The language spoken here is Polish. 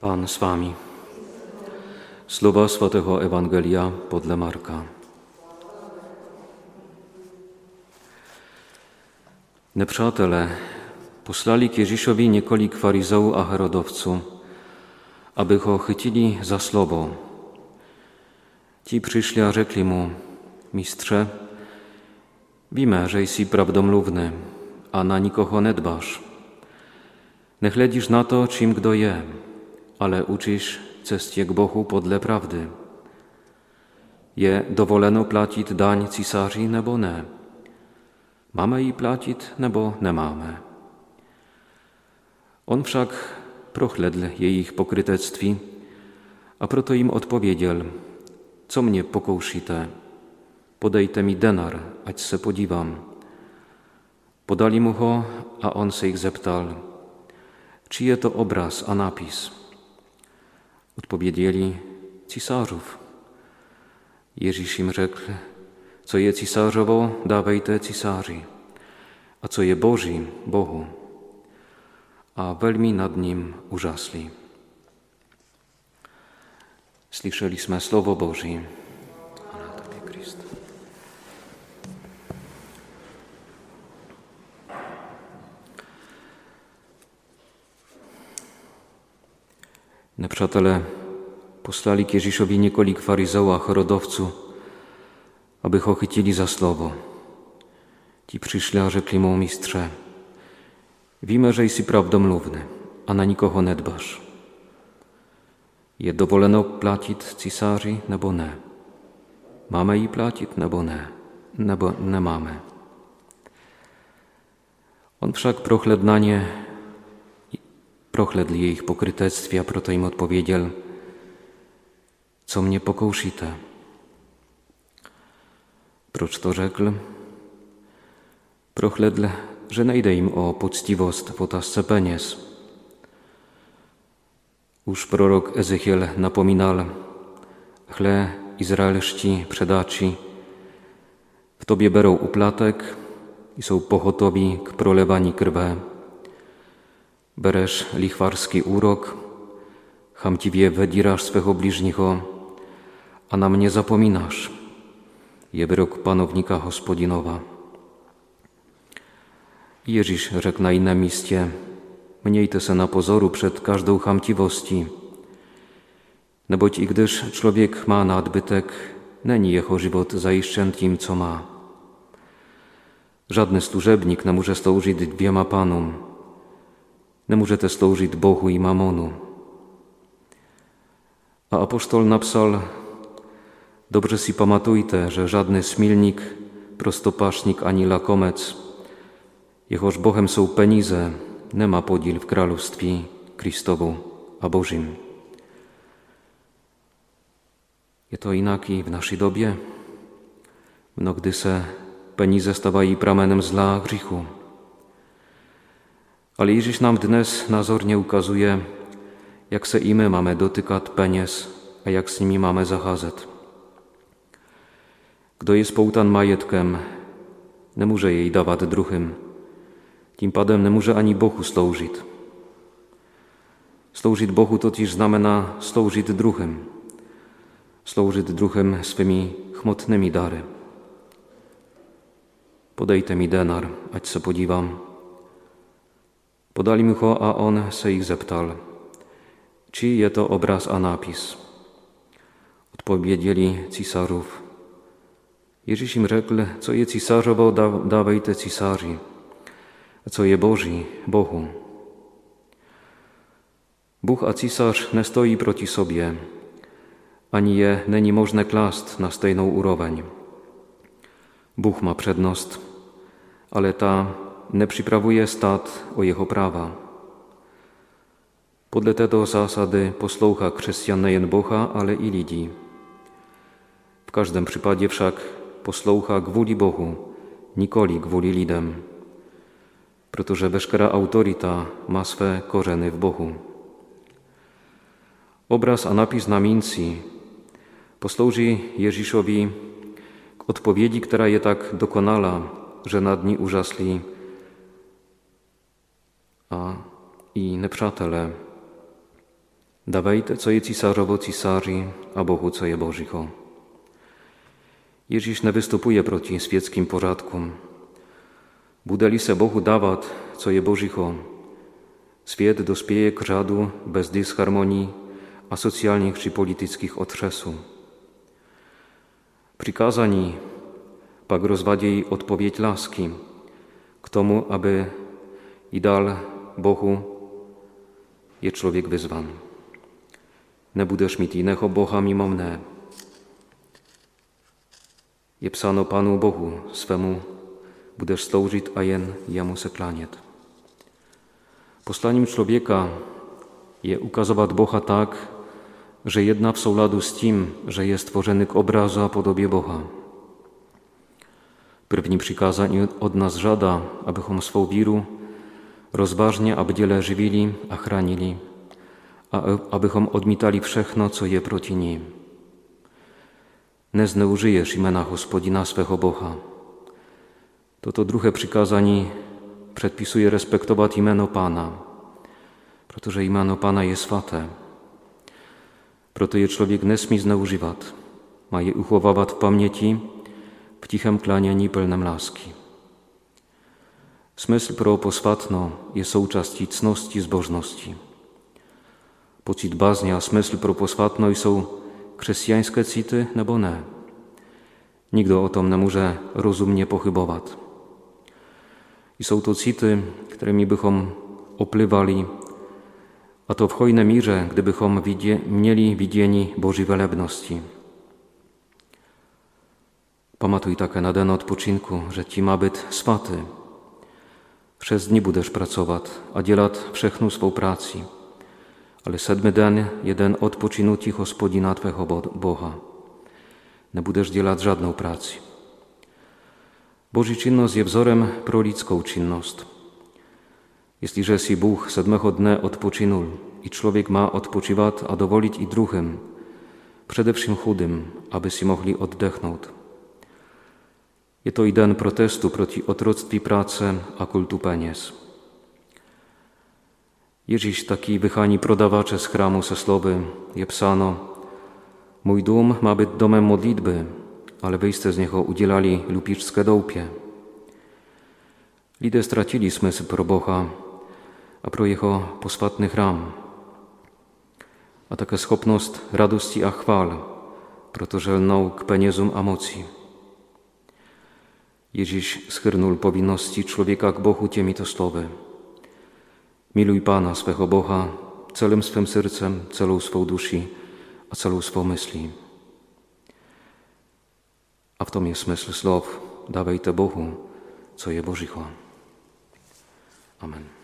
Pan z wami. Słowa Świętego Ewangelia podle Marka. Nepřátelé poslali k Ježíšovi několik farizałów a herodowců, aby ho chytili za słowo. Ci przyszli a rzekli mu, mistrze, wiemy, że jsi prawdomluvny, a na nikogo nie dbasz. Nie chledzisz na to, czym kto je, ale uczysz cestie k Bohu podle prawdy. Je dovoleno platit daň císaři nebo ne? Máme ji platit nebo nemáme? On však prochledl jejich pokrytectví a proto jim odpověděl, co mnie pokoušíte? Podejte mi denar, ať se podívám. Podali mu ho a on se ich zeptal, czy je to obraz a napis. Odpowiedzieli, cisarzów. Ježíš im rzekł, co je cisarzowo, dawajte cisarzy, a co je Bożi, Bohu. A veľmi nad nim użasli. Słyszeliśmy Słowo Boże. Nepřátelé poslali k Ježíšovi několik chorodowců, aby ho za słowo. Ci przyszli a rzekli mu mistrze, wiemy, że jsi prawdomluvny, a na nikogo nie dbasz. Je dovoleno platit císaři nebo ne? Máme ji platit nebo ne? Nebo nemáme? On však prochledl prochledl jejich pokrytectwie, a proto im odpowiedział, co mnie pokoušíte? Proč to řekl? Prochledl, że nejde im o poctivost w otázce peněz. Už prorok Ezechiel napominal, chle izraelští předáči w tobie berą uplatek i są pochotowi k prolewani krwe. Beresz lichwarski urok, chamtiwie wydirasz swego bliźniego, a na mnie zapominasz. Je wyrok panownika hospodinowa. Ježíš rzekł na innym miejscu, Mniejte se na pozoru przed każdą chamtiwości. Neboť i gdyż człowiek ma nadbytek, není jeho zajištěn tím, co má. Żadny slużebnik nie może służyć dwiema panom. Może też służyć Bohu i mamonu. A apoštol napsal, dobrze si pamatujte, że żadny smilnik, prostopasznik ani lakomec, jehoż Bohem są penize, nie ma podíl w Królestwie Chrystowu a Bożym. Je to inak i w naszej dobie, mnogdy se peníze stawají pramenem zla grzechu. Ale Ježíš nám dnes názorně ukazuje, jak se i my máme dotykat peněz a jak s nimi máme zacházet. Kdo je spoutan majetkem, nie może jej dawać druhym, tím pádem nie może ani Bohu sloužit. Sloužit Bohu totiž znamená sloužit druhým. Sloužit druhým swymi chmotnymi dary. Podejte mi denar, ať se podívám. Podali mu ho a on se ich zeptal, czy je to obraz a napis. Odpowiedzieli císařów. Ježíš im rzekł, co je císařowo, da, dawajte císaři a co je Boží, Bohu. Bóg a císař nie stoi proti sobie, ani je není možné klást na stejnou úroveň. Bóg ma přednost, ale ta nepřipravuje stát o jeho práva. Podle této zásady posloucha chrześcijan nejen Boha, ale i lidí. W każdym przypadku wszak posloucha gwoli Bohu, nikoli gwoli lidem, protože veškerá autorita má své korzeny w Bohu. Obraz a napis na minci posłuży Ježíšovi k odpowiedzi, która je tak dokonala, że nad ní użasli a i nepřátelé. Dawajte, co je císařovo císaři a Bohu, co je Božího. Ježíš nevystupuje proti světským pořádkům. Bude-li se Bohu dávat, co je Božího, svět dospěje k řádu bez disharmonii a sociálních či politických otřesů. Přikázání pak rozwadějí odpověď lásky k tomu, aby i dal Bohu je člověk vyzvan. Nebudeš mít jiného Boha mimo mne. Je psáno Panu Bohu svému, budeš sloužit a jen jemu se klánět. Posláním člověka je ukazovat Boha tak, że jedna w souladu z tym, że jest stworzony k obrazu a podobie Boha. První přikázání od nás žada, abychom svou víru rozważnie a bděle żywili a chránili, a abychom odmítali všechno, co je proti ní. Nezneużyjesz imena Hospodina swego Boha. Toto druhé přikázání předpisuje respektovat jméno Pána, protože jméno Pána je svaté. Proto je člověk nesmí zneužívat. Má je uchovávat v paměti, v tichém klánění plném lásky. Smysl pro posvatno je součástí cnosti zbožnosti. Pocit bazně a smysl pro posvatno jsou křesťanské city nebo ne. Nikdo o tom nemůže rozumně pochybovat. Jsou to city, kterými bychom oplywali a to w hojnej mierze, gdybychom widie, mieli widzieni Bożej welebności. Pamatuj také na den odpoczynku, że Ci ma być swaty. Przez dni budesz pracować, a dzielat wszechną swą pracy. Ale siódmy den jeden odpoczynuti Hospodina Twego Boha. Nie budesz dzielać żadną pracy. Boży czynność jest wzorem pro ludzką czynność. Jestliže si Bůh sedmého dne odpočinul, i člověk má odpočívat a dovolit i druhým, především chudým, aby si mohli oddechnout. Je to i den protestu proti otroctví práce a kultu peněz. Ježíš taký vychání prodavače z chrámu se slovy je psáno Mój dom ma być domem modlitby, ale wyjście z niego udzielali lupiczskie dołpie. Lidé stracili smysł pro Boha a pro jeho posvatný chrám. A také schopnost radosti a chvál, protože lnou k penězům a moci. Ježíš schrnul povinnosti człowieka k Bohu těmito slovy. Miluj Pana swego Boha celym swym sercem, celą swą duszy a celą swą myśli. A w tom jest smysl słów dawaj te Bohu, co je Bożycho. Amen.